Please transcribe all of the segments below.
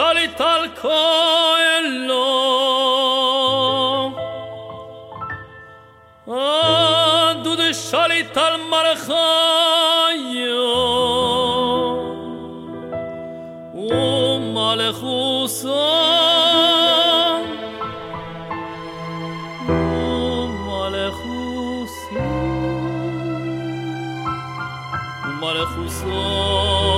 salit al coello ad ah, de salit al marchaio o malchuso Malchus, Malchus, Malchus,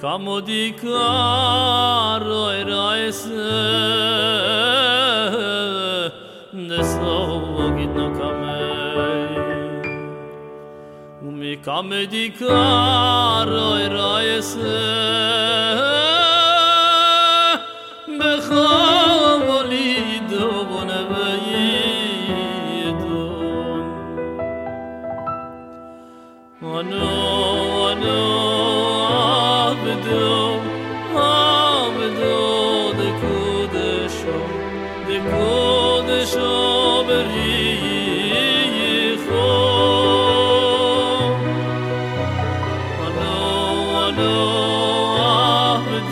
kamo di karoy reise de so git no kame um kame di karoy reise be khoy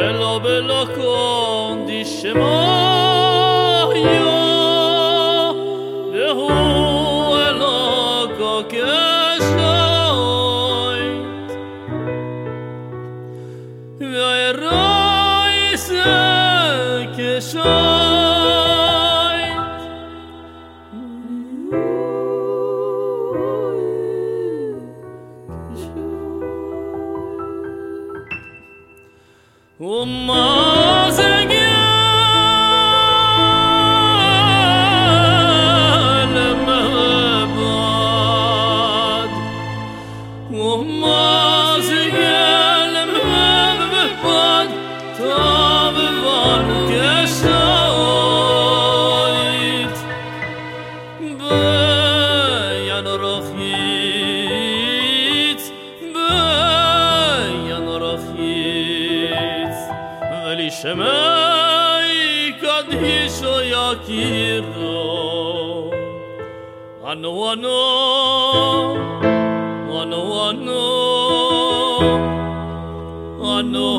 Elo belo kon di وما زقال ما بعد وما زقال ما بعد طاب ظنك شويت بين שמאי קדישו יקירו אנו אנו אנו אנו אנו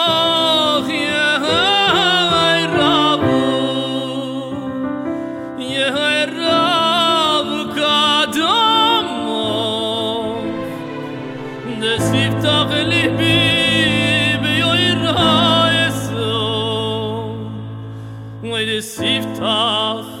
אַ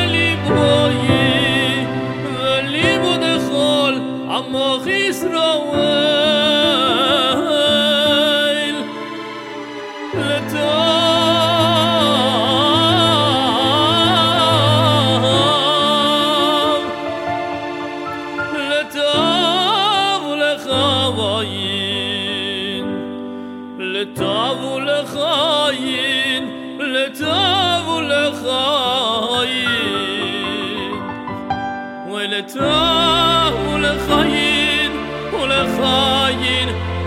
خاين لتاب لخاين خاين لخاين ولا لخاين ولخاين